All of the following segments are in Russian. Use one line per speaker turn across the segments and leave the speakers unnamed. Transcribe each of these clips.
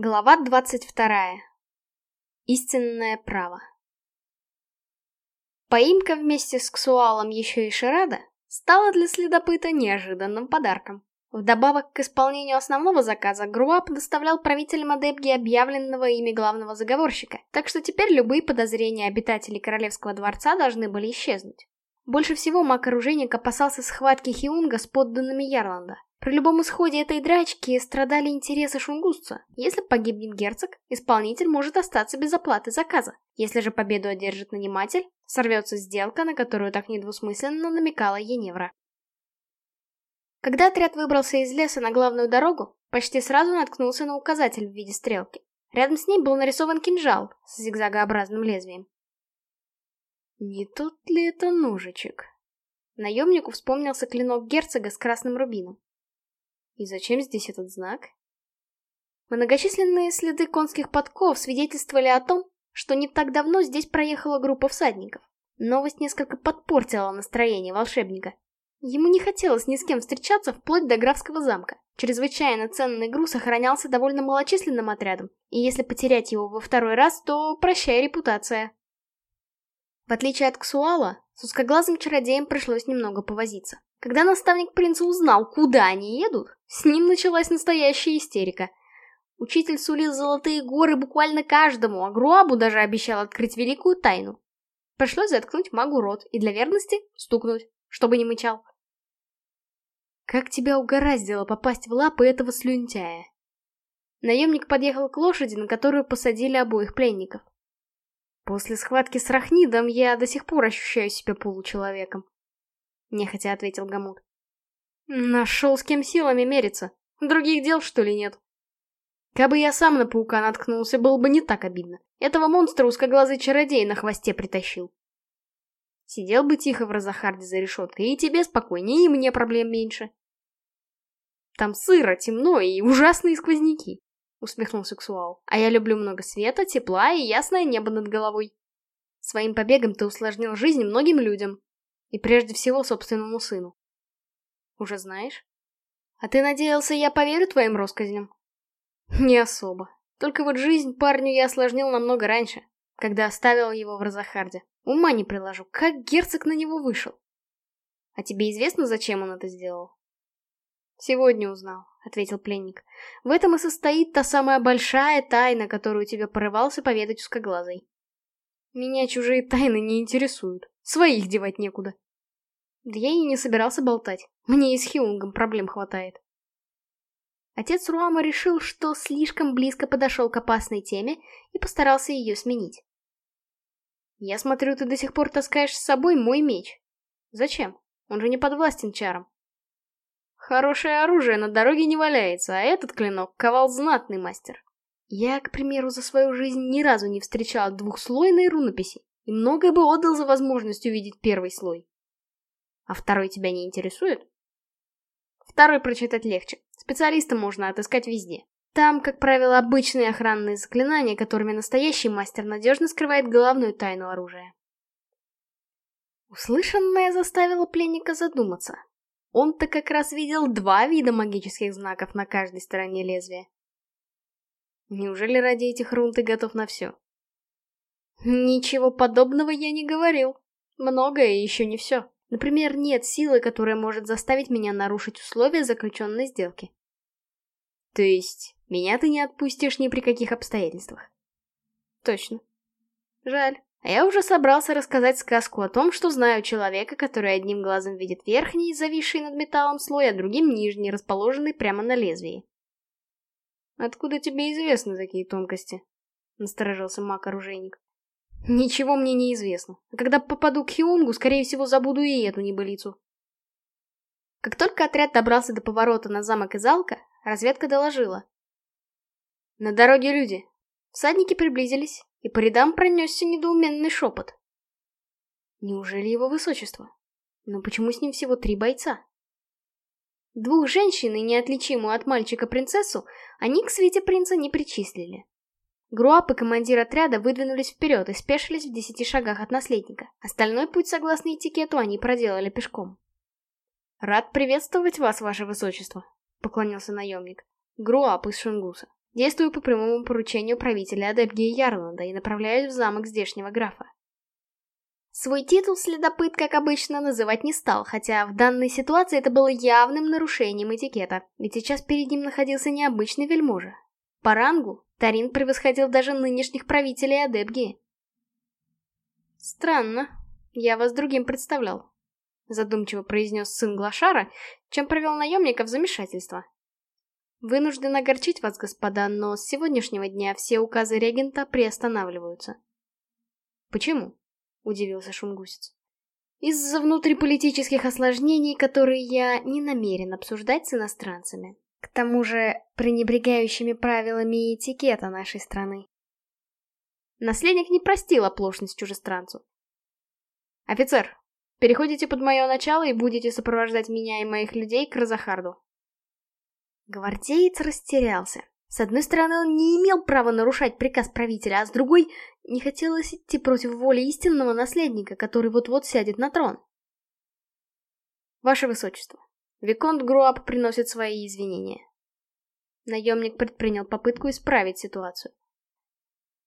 Глава 22. Истинное право. Поимка вместе с Ксуалом еще и Ширада стала для следопыта неожиданным подарком. Вдобавок к исполнению основного заказа, Груап доставлял правителям Адепги объявленного ими главного заговорщика, так что теперь любые подозрения обитателей Королевского дворца должны были исчезнуть. Больше всего маг-оружейник опасался схватки Хиунга с подданными Ярланда. При любом исходе этой драчки страдали интересы шунгусца. Если погибнет герцог, исполнитель может остаться без оплаты заказа. Если же победу одержит наниматель, сорвется сделка, на которую так недвусмысленно намекала Еневра. Когда отряд выбрался из леса на главную дорогу, почти сразу наткнулся на указатель в виде стрелки. Рядом с ней был нарисован кинжал с зигзагообразным лезвием. Не тот ли это ножичек? Наемнику вспомнился клинок герцога с красным рубином. И зачем здесь этот знак? Многочисленные следы конских подков свидетельствовали о том, что не так давно здесь проехала группа всадников. Новость несколько подпортила настроение волшебника. Ему не хотелось ни с кем встречаться вплоть до графского замка. Чрезвычайно ценный груз охранялся довольно малочисленным отрядом, и если потерять его во второй раз, то прощай репутация. В отличие от Ксуала, с узкоглазым чародеем пришлось немного повозиться. Когда наставник принца узнал, куда они едут, с ним началась настоящая истерика. Учитель сулил золотые горы буквально каждому, а Груабу даже обещал открыть великую тайну. Пришлось заткнуть магу рот и для верности стукнуть, чтобы не мычал. «Как тебя угораздило попасть в лапы этого слюнтяя?» Наемник подъехал к лошади, на которую посадили обоих пленников. После схватки с Рахнидом я до сих пор ощущаю себя получеловеком. Нехотя ответил Гамут. Нашел с кем силами мериться. Других дел, что ли, нет? Кабы я сам на паука наткнулся, было бы не так обидно. Этого монстра узкоглазый чародей на хвосте притащил. Сидел бы тихо в Розахарде за решеткой, и тебе спокойнее, и мне проблем меньше. Там сыро, темно и ужасные сквозняки, усмехнулся Ксуал. А я люблю много света, тепла и ясное небо над головой. Своим побегом ты усложнил жизнь многим людям. И прежде всего собственному сыну. Уже знаешь? А ты надеялся, я поверю твоим россказням? Не особо. Только вот жизнь парню я осложнил намного раньше, когда оставил его в Розахарде. Ума не приложу, как герцог на него вышел. А тебе известно, зачем он это сделал? Сегодня узнал, ответил пленник. В этом и состоит та самая большая тайна, которую тебе порывался поведать узкоглазый. Меня чужие тайны не интересуют. Своих девать некуда. Да я и не собирался болтать. Мне и с Хиунгом проблем хватает. Отец Руама решил, что слишком близко подошел к опасной теме и постарался ее сменить. «Я смотрю, ты до сих пор таскаешь с собой мой меч. Зачем? Он же не подвластен чарам». «Хорошее оружие на дороге не валяется, а этот клинок ковал знатный мастер. Я, к примеру, за свою жизнь ни разу не встречал двухслойной рунописи и многое бы отдал за возможность увидеть первый слой. А второй тебя не интересует? Второй прочитать легче. Специалиста можно отыскать везде. Там, как правило, обычные охранные заклинания, которыми настоящий мастер надежно скрывает главную тайну оружия. Услышанное заставило пленника задуматься. Он-то как раз видел два вида магических знаков на каждой стороне лезвия. Неужели ради этих рун ты готов на все? Ничего подобного я не говорил. Многое еще не все. Например, нет силы, которая может заставить меня нарушить условия заключенной сделки. То есть, меня ты не отпустишь ни при каких обстоятельствах? Точно. Жаль. А я уже собрался рассказать сказку о том, что знаю человека, который одним глазом видит верхний, зависший над металлом слой, а другим нижний, расположенный прямо на лезвии. «Откуда тебе известны такие тонкости?» — насторожился маг-оружейник. Ничего мне не известно. А когда попаду к Хиунгу, скорее всего, забуду и эту небылицу. Как только отряд добрался до поворота на замок Изалка, разведка доложила. На дороге люди. Всадники приблизились, и по рядам пронесся недоуменный шепот. Неужели его высочество? Но почему с ним всего три бойца? Двух женщин и неотличимую от мальчика принцессу они к свете принца не причислили. Груап и командир отряда выдвинулись вперед и спешились в десяти шагах от наследника. Остальной путь, согласно этикету, они проделали пешком. «Рад приветствовать вас, ваше высочество», — поклонился наемник. «Груап из Шунгуса. Действую по прямому поручению правителя Адепгии Ярланда и направляюсь в замок здешнего графа. Свой титул следопыт, как обычно, называть не стал, хотя в данной ситуации это было явным нарушением этикета, ведь сейчас перед ним находился необычный вельможа. По рангу Тарин превосходил даже нынешних правителей Адепгии. «Странно, я вас другим представлял», — задумчиво произнес сын Глашара, чем провел наемника в замешательство. Вынужден огорчить вас, господа, но с сегодняшнего дня все указы регента приостанавливаются. Почему? Удивился шунгусец. Из-за внутриполитических осложнений, которые я не намерен обсуждать с иностранцами. К тому же, пренебрегающими правилами этикета нашей страны. Наследник не простил оплошность чужестранцу. Офицер, переходите под мое начало и будете сопровождать меня и моих людей к Розахарду. Гвардеец растерялся. С одной стороны, он не имел права нарушать приказ правителя, а с другой, не хотелось идти против воли истинного наследника, который вот-вот сядет на трон. Ваше Высочество, Виконт Груап приносит свои извинения. Наемник предпринял попытку исправить ситуацию.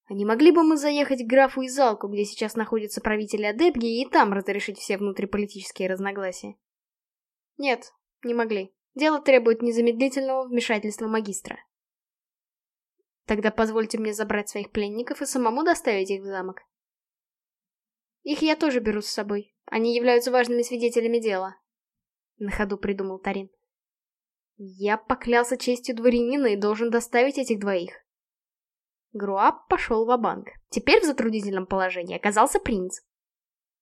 А не могли бы мы заехать к графу Изалку, где сейчас находится правитель Адепги, и там разрешить все внутриполитические разногласия? Нет, не могли. Дело требует незамедлительного вмешательства магистра. Тогда позвольте мне забрать своих пленников и самому доставить их в замок. Их я тоже беру с собой. Они являются важными свидетелями дела. На ходу придумал Тарин. Я поклялся честью дворянина и должен доставить этих двоих. Груап пошел в банк Теперь в затруднительном положении оказался принц.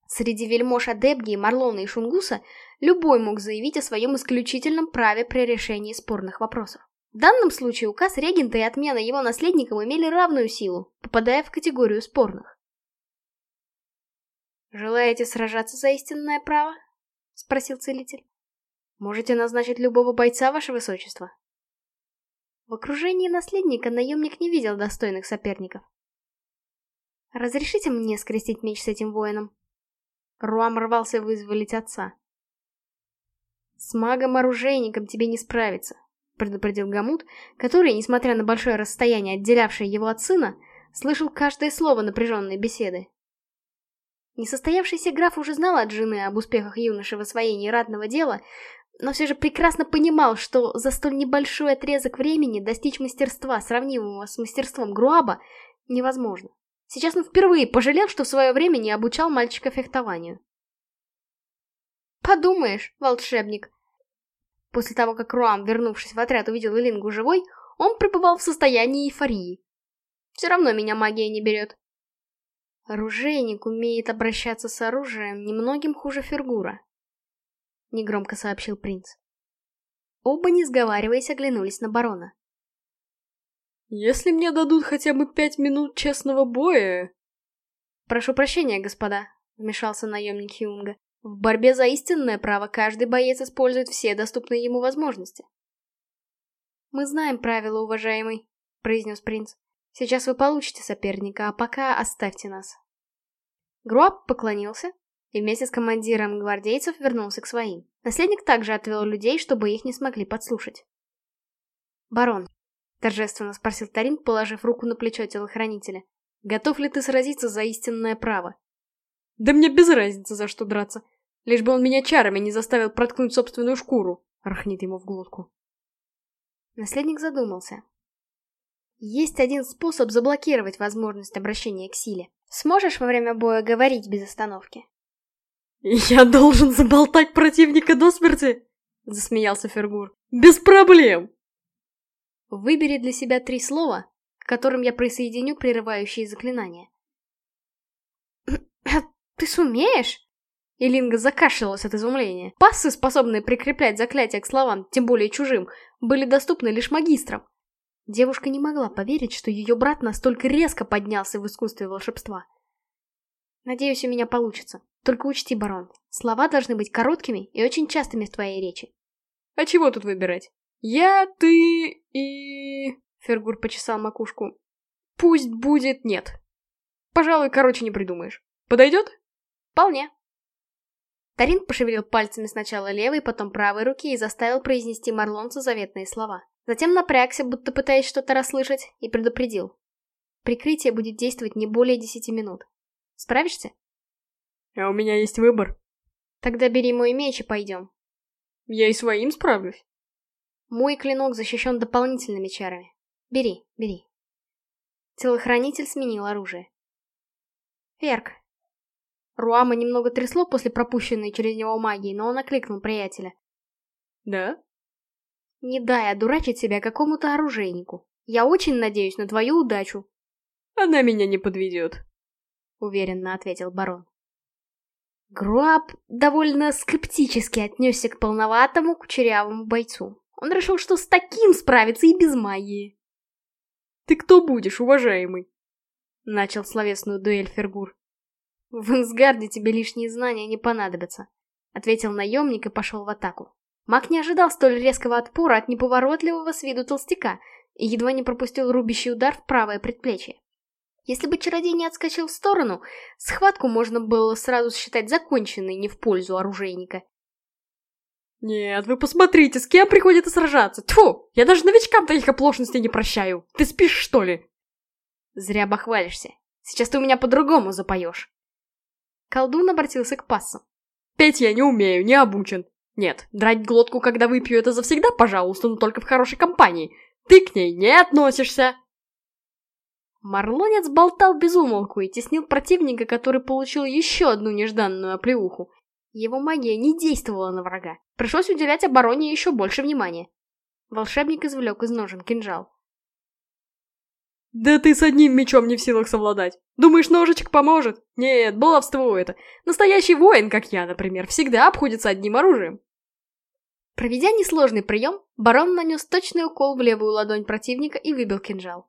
Среди вельмож Адебги, Марлона и Шунгуса любой мог заявить о своем исключительном праве при решении спорных вопросов. В данном случае указ регента и отмена его наследникам имели равную силу, попадая в категорию спорных. «Желаете сражаться за истинное право?» — спросил целитель. «Можете назначить любого бойца, ваше высочество». В окружении наследника наемник не видел достойных соперников. «Разрешите мне скрестить меч с этим воином?» Руам рвался вызволить отца. «С магом-оружейником тебе не справиться», — предупредил Гамут, который, несмотря на большое расстояние, отделявшее его от сына, слышал каждое слово напряженной беседы. Несостоявшийся граф уже знал от жены об успехах юноши в освоении ратного дела, но все же прекрасно понимал, что за столь небольшой отрезок времени достичь мастерства, сравнимого с мастерством Груаба, невозможно. Сейчас он впервые пожалел, что в свое время не обучал мальчика фехтованию. Подумаешь, волшебник. После того, как Руам, вернувшись в отряд, увидел Элингу живой, он пребывал в состоянии эйфории. Все равно меня магия не берет. Оружейник умеет обращаться с оружием немногим хуже Фергура. Негромко сообщил принц. Оба, не сговариваясь, оглянулись на барона.
Если мне дадут хотя бы пять минут честного боя...
Прошу прощения, господа, вмешался наемник Хюнга. В борьбе за истинное право каждый боец использует все доступные ему возможности. Мы знаем правила, уважаемый, произнес принц. Сейчас вы получите соперника, а пока оставьте нас. Груап поклонился и вместе с командиром гвардейцев вернулся к своим. Наследник также отвел людей, чтобы их не смогли подслушать. «Барон, — торжественно спросил Тарин, положив руку на плечо телохранителя. «Готов ли ты сразиться за истинное право?»
«Да мне без разницы, за что драться. Лишь бы он меня чарами не заставил проткнуть собственную шкуру», — рахнит ему в глотку.
Наследник задумался. Есть один способ заблокировать возможность обращения к силе. Сможешь во время боя говорить без остановки?
«Я должен заболтать противника до смерти?» — засмеялся Фергур. «Без проблем!»
Выбери для себя три слова, к которым я присоединю прерывающие заклинания. «Ты сумеешь?» Илинга закашлялась от изумления. Пассы, способные прикреплять заклятия к словам, тем более чужим, были доступны лишь магистрам. Девушка не могла поверить, что ее брат настолько резко поднялся в искусстве волшебства. Надеюсь, у меня получится. Только учти, барон, слова должны быть короткими и очень частыми в твоей речи.
А чего тут выбирать? Я, ты и... Фергур почесал макушку. Пусть будет нет. Пожалуй, короче не придумаешь. Подойдет?
Вполне. Тарин пошевелил пальцами сначала левой, потом правой руки и заставил произнести марлонцу заветные слова. Затем напрягся, будто пытаясь что-то расслышать, и предупредил. Прикрытие будет действовать не более десяти минут. Справишься?
А у меня есть выбор.
Тогда бери мой меч и пойдем.
Я и своим справлюсь.
Мой клинок защищен дополнительными чарами. Бери, бери. Телохранитель сменил оружие. Ферк. Руама немного трясло после пропущенной через него магии, но он окликнул приятеля.
Да?
Не дай одурачить себя какому-то оружейнику. Я очень надеюсь на твою удачу.
Она меня не подведет,
уверенно ответил барон. Груап довольно скептически отнесся к полноватому кучерявому бойцу. Он решил, что с таким справится и без магии.
«Ты кто будешь, уважаемый?»
Начал словесную дуэль Фергур. «В Инсгарде тебе лишние знания не понадобятся», — ответил наемник и пошел в атаку. Маг не ожидал столь резкого отпора от неповоротливого с виду толстяка и едва не пропустил рубящий удар в правое предплечье. Если бы чародей не отскочил в сторону, схватку можно было сразу считать законченной не в пользу оружейника.
«Нет, вы посмотрите, с кем приходится сражаться! Тьфу! Я даже новичкам таких оплошностей не прощаю! Ты спишь, что ли?»
«Зря бахвалишься. Сейчас ты у меня по-другому запоешь». Колдун обратился к пассу.
«Петь я не умею, не обучен. Нет, драть глотку, когда выпью, это завсегда, пожалуйста, но только в хорошей компании. Ты к ней не относишься!»
Марлонец болтал без умолку и теснил противника, который получил еще одну нежданную оплеуху. Его магия не действовала на врага. Пришлось уделять обороне еще больше внимания. Волшебник извлек из ножен кинжал.
«Да ты с одним мечом не в силах совладать. Думаешь, ножичек поможет? Нет, баловство это. Настоящий воин, как я, например, всегда обходится одним оружием».
Проведя несложный прием, барон нанес точный укол в левую ладонь противника и выбил кинжал.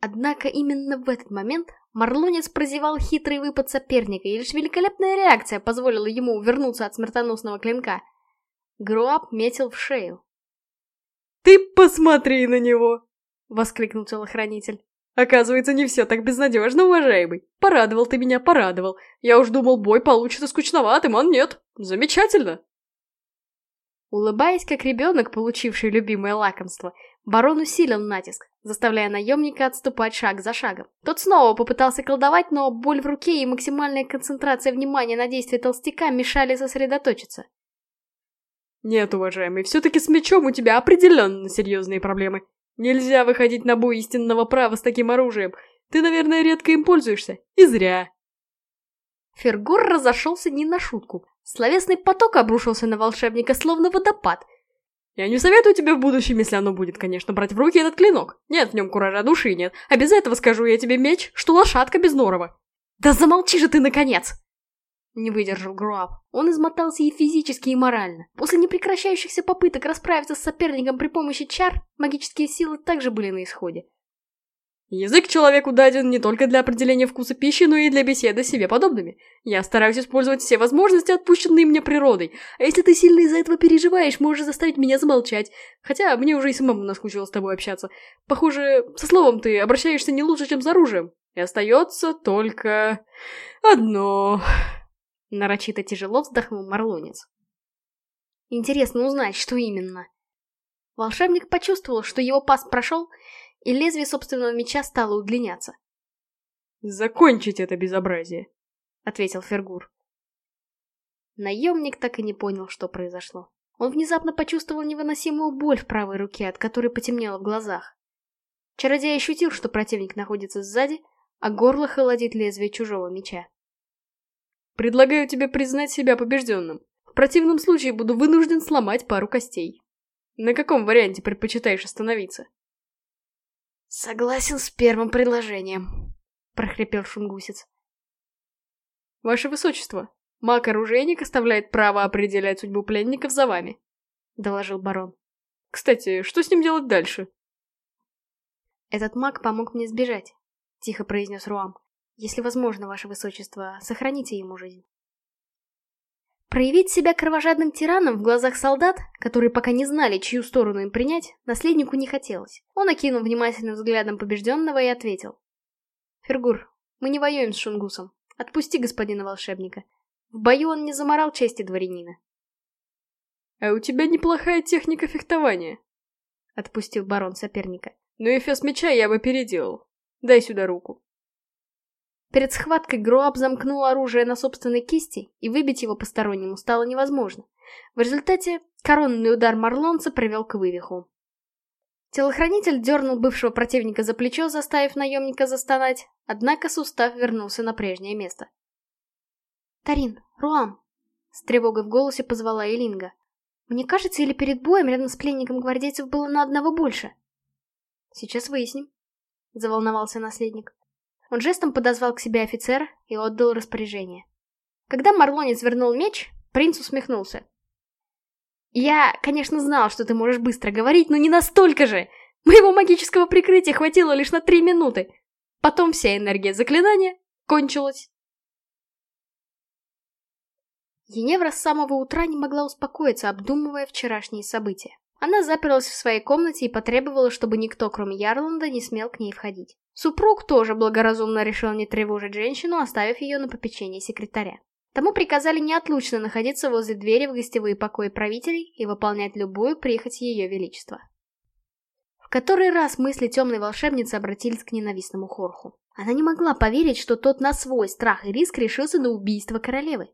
Однако именно в этот момент Марлонец прозевал хитрый выпад соперника, и лишь великолепная реакция позволила ему увернуться от смертоносного клинка. Груап метил в шею.
«Ты посмотри на него!» — воскликнул телохранитель. «Оказывается, не все так безнадежно, уважаемый. Порадовал ты меня, порадовал. Я уж думал, бой получится скучноватым, а нет. Замечательно!»
Улыбаясь, как ребенок, получивший любимое лакомство, барон усилил натиск, заставляя наемника отступать шаг за шагом. Тот снова попытался колдовать, но боль в руке и максимальная концентрация внимания на действии толстяка мешали сосредоточиться.
Нет, уважаемый, все-таки с мечом у тебя определенно серьезные проблемы. Нельзя выходить на бой истинного права с таким оружием. Ты, наверное, редко им пользуешься. И зря.
Фергур разошелся не на шутку. Словесный поток обрушился на волшебника, словно водопад.
Я не советую тебе в будущем, если оно будет, конечно, брать в руки этот клинок. Нет в нем куража души нет. А без этого скажу я тебе меч, что лошадка без норова.
Да замолчи же ты, наконец! Не выдержал Груап. Он измотался и физически, и морально. После непрекращающихся попыток расправиться с соперником при помощи чар, магические силы также были на исходе.
Язык человеку даден не только для определения вкуса пищи, но и для беседы с себе подобными. Я стараюсь использовать все возможности, отпущенные мне природой. А если ты сильно из-за этого переживаешь, можешь заставить меня замолчать. Хотя мне уже и самому наскучило с тобой общаться. Похоже, со словом ты обращаешься не лучше, чем с оружием. И остается только... одно...
Нарочито тяжело вздохнул Марлонец. Интересно узнать, что именно. Волшебник почувствовал, что его пас прошел, и лезвие собственного меча стало удлиняться.
«Закончить это безобразие», — ответил Фергур.
Наемник так и не понял, что произошло. Он внезапно почувствовал невыносимую боль в правой руке, от которой потемнело в глазах. Чародей ощутил, что противник находится сзади, а горло холодит лезвие чужого меча.
«Предлагаю тебе признать себя побежденным. В противном случае буду вынужден сломать пару костей. На каком варианте предпочитаешь остановиться?»
«Согласен с первым предложением», — прохрипел шунгусец.
«Ваше высочество, маг-оружейник оставляет право определять судьбу пленников за вами», — доложил барон. «Кстати, что с ним делать дальше?»
«Этот маг помог мне сбежать», — тихо произнес Руам. «Если возможно, ваше высочество, сохраните ему жизнь». Проявить себя кровожадным тираном в глазах солдат, которые пока не знали, чью сторону им принять, наследнику не хотелось. Он окинул внимательным взглядом побежденного и ответил. «Фергур, мы не воюем с Шунгусом. Отпусти господина волшебника. В бою он не заморал чести дворянина».
«А у тебя неплохая техника фехтования», —
отпустил барон соперника.
Ну и фес меча я бы переделал. Дай сюда руку.
Перед схваткой Груаб замкнул оружие на собственной кисти, и выбить его постороннему стало невозможно. В результате коронный удар Марлонца привел к вывиху. Телохранитель дернул бывшего противника за плечо, заставив наемника застонать, однако сустав вернулся на прежнее место. «Тарин, Руам!» — с тревогой в голосе позвала Элинга. «Мне кажется, или перед боем рядом с пленником гвардейцев было на одного больше?» «Сейчас выясним», — заволновался наследник. Он жестом подозвал к себе офицера и отдал распоряжение. Когда Марлонец вернул меч, принц усмехнулся. «Я, конечно, знал, что ты можешь быстро говорить, но не настолько же! Моего магического прикрытия хватило лишь на три минуты. Потом вся энергия заклинания кончилась». Еневра с самого утра не могла успокоиться, обдумывая вчерашние события. Она заперлась в своей комнате и потребовала, чтобы никто, кроме Ярланда, не смел к ней входить. Супруг тоже благоразумно решил не тревожить женщину, оставив ее на попечение секретаря. Тому приказали неотлучно находиться возле двери в гостевые покои правителей и выполнять любую прихоть ее величества. В который раз мысли темной волшебницы обратились к ненавистному Хорху. Она не могла поверить, что тот на свой страх и риск решился на убийство королевы.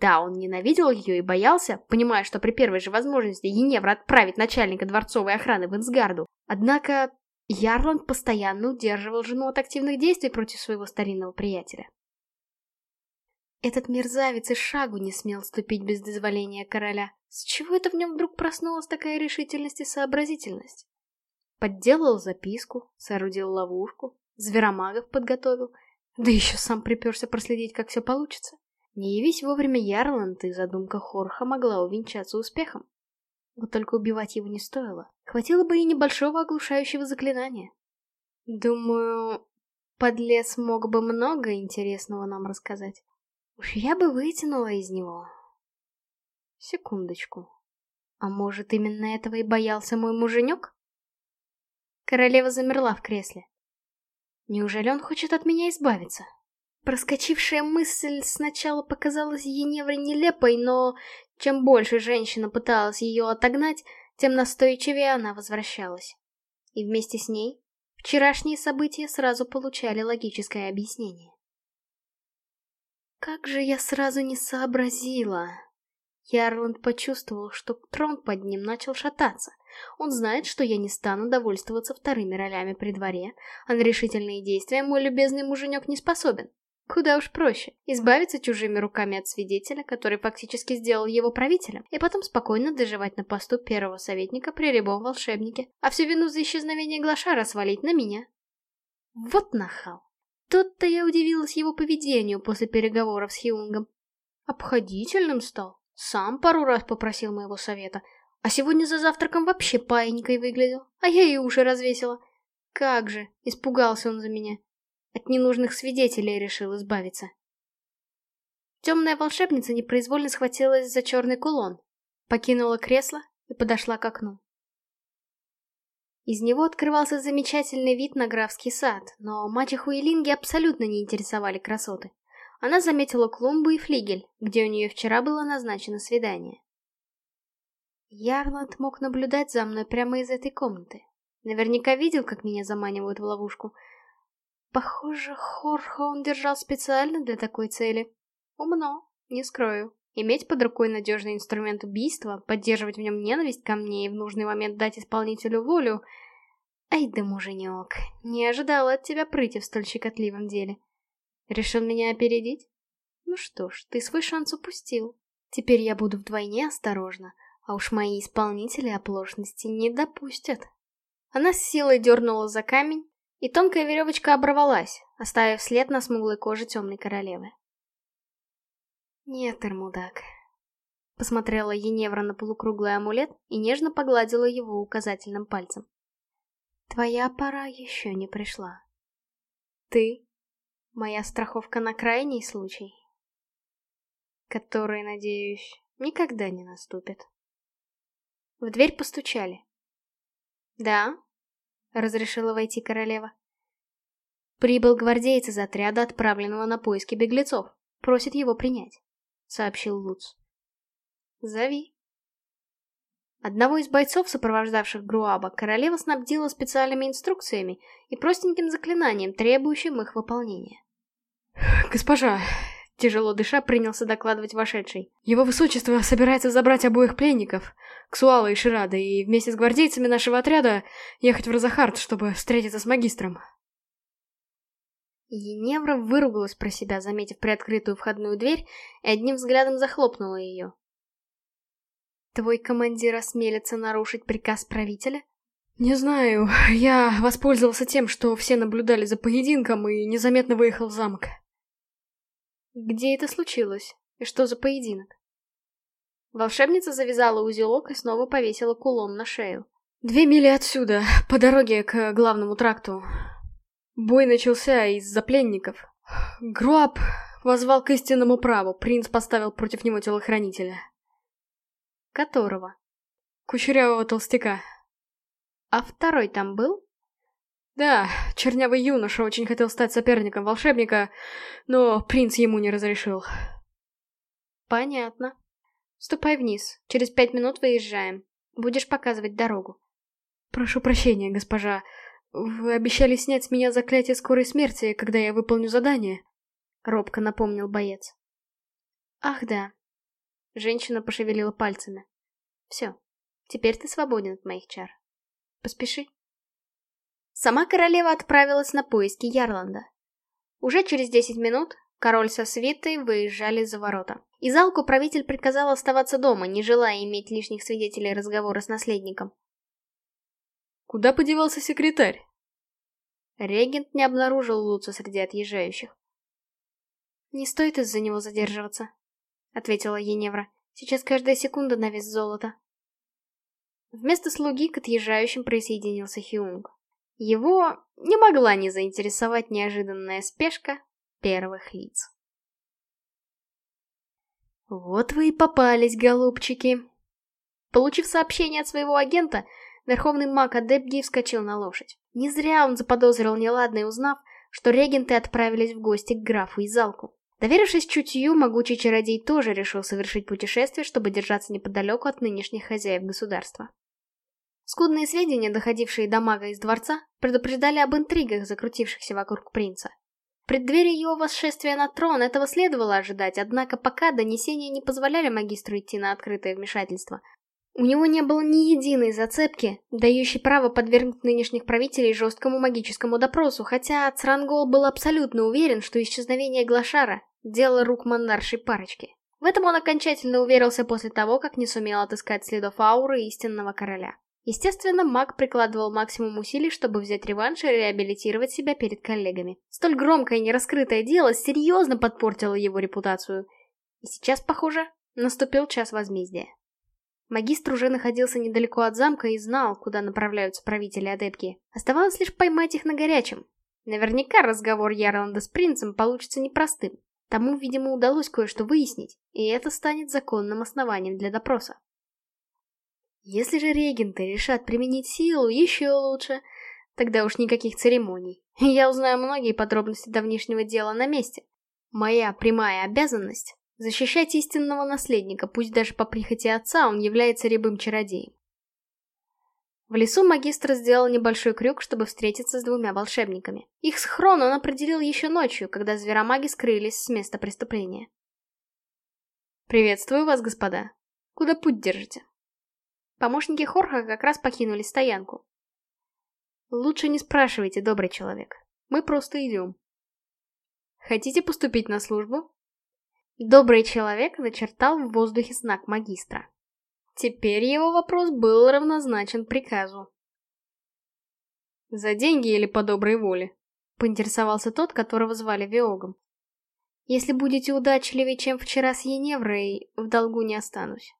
Да, он ненавидел ее и боялся, понимая, что при первой же возможности Еневра отправит начальника дворцовой охраны в Инсгарду. Однако Ярланд постоянно удерживал жену от активных действий против своего старинного приятеля. Этот мерзавец и шагу не смел ступить без дозволения короля. С чего это в нем вдруг проснулась такая решительность и сообразительность? Подделал записку, соорудил ловушку, зверомагов подготовил, да еще сам приперся проследить, как все получится. Не явись вовремя Ярланд, и задумка Хорха могла увенчаться успехом. Вот только убивать его не стоило. Хватило бы и небольшого оглушающего заклинания. Думаю, подлец мог бы много интересного нам рассказать. Уж я бы вытянула из него. Секундочку. А может, именно этого и боялся мой муженек? Королева замерла в кресле. Неужели он хочет от меня избавиться? Проскочившая мысль сначала показалась Еневре нелепой, но чем больше женщина пыталась ее отогнать, тем настойчивее она возвращалась. И вместе с ней вчерашние события сразу получали логическое объяснение. Как же я сразу не сообразила! Ярланд почувствовал, что трон под ним начал шататься. Он знает, что я не стану довольствоваться вторыми ролями при дворе, а на решительные действия мой любезный муженек не способен. Куда уж проще. Избавиться чужими руками от свидетеля, который фактически сделал его правителем, и потом спокойно доживать на посту первого советника при любом волшебнике, а всю вину за исчезновение Глашара свалить на меня. Вот нахал. Тут-то я удивилась его поведению после переговоров с Хиунгом. Обходительным стал. Сам пару раз попросил моего совета. А сегодня за завтраком вообще паинькой выглядел. А я и уши развесила. Как же, испугался он за меня. От ненужных свидетелей решил избавиться. Темная волшебница непроизвольно схватилась за черный кулон, покинула кресло и подошла к окну. Из него открывался замечательный вид на графский сад, но мачеху Илинги абсолютно не интересовали красоты. Она заметила клумбу и флигель, где у нее вчера было назначено свидание. Ярланд мог наблюдать за мной прямо из этой комнаты. Наверняка видел, как меня заманивают в ловушку, Похоже, Хорха он держал специально для такой цели. Умно, не скрою. Иметь под рукой надежный инструмент убийства, поддерживать в нем ненависть ко мне и в нужный момент дать исполнителю волю... Ай да муженек, не ожидала от тебя прыти в столь щекотливом деле. Решил меня опередить? Ну что ж, ты свой шанс упустил. Теперь я буду вдвойне осторожна, а уж мои исполнители оплошности не допустят. Она с силой дернула за камень, и тонкая веревочка оборвалась, оставив след на смуглой коже темной королевы. «Нет, Эрмудак», — посмотрела Еневра на полукруглый амулет и нежно погладила его указательным пальцем. «Твоя пора еще не пришла. Ты — моя страховка на крайний случай, который, надеюсь, никогда не наступит». В дверь постучали. «Да?» Разрешила войти королева. Прибыл гвардеец из отряда, отправленного на поиски беглецов. Просит его принять, сообщил Луц. Зови. Одного из бойцов, сопровождавших Груаба, королева снабдила специальными инструкциями и простеньким заклинанием, требующим их выполнения.
«Госпожа, Тяжело дыша, принялся докладывать вошедший. Его высочество собирается забрать обоих пленников, Ксуала и Ширада, и вместе с гвардейцами нашего отряда ехать в Розахард, чтобы встретиться с магистром.
Еневра выругалась про себя, заметив приоткрытую входную дверь, и одним взглядом захлопнула ее. «Твой командир осмелится нарушить приказ правителя?»
«Не знаю, я воспользовался тем, что все наблюдали за поединком и незаметно выехал в замок».
Где это случилось? И что за поединок? Волшебница завязала узелок и снова повесила кулон на шею.
Две мили отсюда, по дороге к главному тракту. Бой начался из-за пленников. Груап возвал к истинному праву, принц поставил против него телохранителя.
Которого?
Кучерявого толстяка.
А второй там был?
Да, чернявый юноша очень хотел стать соперником волшебника, но принц ему не разрешил.
Понятно. Ступай вниз, через пять минут выезжаем. Будешь показывать дорогу.
Прошу прощения, госпожа. Вы обещали снять с меня заклятие скорой смерти, когда я выполню задание. Робко напомнил боец.
Ах да. Женщина пошевелила пальцами. Все, теперь ты свободен от моих чар. Поспеши. Сама королева отправилась на поиски Ярланда. Уже через 10 минут король со свитой выезжали за ворота. И залку правитель приказал оставаться дома, не желая иметь лишних свидетелей разговора с наследником.
Куда подевался секретарь?
Регент не обнаружил Луца среди отъезжающих. «Не стоит из-за него задерживаться», — ответила Еневра. «Сейчас каждая секунда на вес золота». Вместо слуги к отъезжающим присоединился Хиунг. Его не могла не заинтересовать неожиданная спешка первых лиц. Вот вы и попались, голубчики. Получив сообщение от своего агента, верховный маг Адепги вскочил на лошадь. Не зря он заподозрил неладное, узнав, что регенты отправились в гости к графу и залку. Доверившись чутью, могучий чародей тоже решил совершить путешествие, чтобы держаться неподалеку от нынешних хозяев государства. Скудные сведения, доходившие до мага из дворца, предупреждали об интригах, закрутившихся вокруг принца. В преддверии его восшествия на трон этого следовало ожидать, однако пока донесения не позволяли магистру идти на открытое вмешательство. У него не было ни единой зацепки, дающей право подвергнуть нынешних правителей жесткому магическому допросу, хотя Црангол был абсолютно уверен, что исчезновение Глашара — дело рук монаршей парочки. В этом он окончательно уверился после того, как не сумел отыскать следов ауры истинного короля. Естественно, маг прикладывал максимум усилий, чтобы взять реванш и реабилитировать себя перед коллегами. Столь громкое и нераскрытое дело серьезно подпортило его репутацию. И сейчас, похоже, наступил час возмездия. Магистр уже находился недалеко от замка и знал, куда направляются правители адепки. Оставалось лишь поймать их на горячем. Наверняка разговор Ярланда с принцем получится непростым. Тому, видимо, удалось кое-что выяснить, и это станет законным основанием для допроса. Если же регенты решат применить силу, еще лучше. Тогда уж никаких церемоний. Я узнаю многие подробности давнишнего дела на месте. Моя прямая обязанность — защищать истинного наследника, пусть даже по прихоти отца он является рябым чародеем. В лесу магистр сделал небольшой крюк, чтобы встретиться с двумя волшебниками. Их схрон он определил еще ночью, когда зверомаги скрылись с места преступления.
«Приветствую вас, господа. Куда путь держите?»
Помощники Хорха как раз покинули стоянку.
Лучше не спрашивайте, добрый человек. Мы просто идем. Хотите поступить на службу?
Добрый человек начертал в воздухе знак магистра. Теперь его вопрос был равнозначен приказу.
«За деньги или по доброй воле?»
— поинтересовался тот, которого звали Виогом. «Если будете удачливее, чем вчера с Еневрой, в долгу не останусь».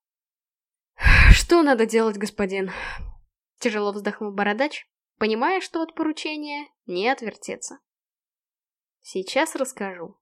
«Что надо делать, господин?» Тяжело вздохнул бородач, понимая, что от поручения не отвертеться. «Сейчас расскажу».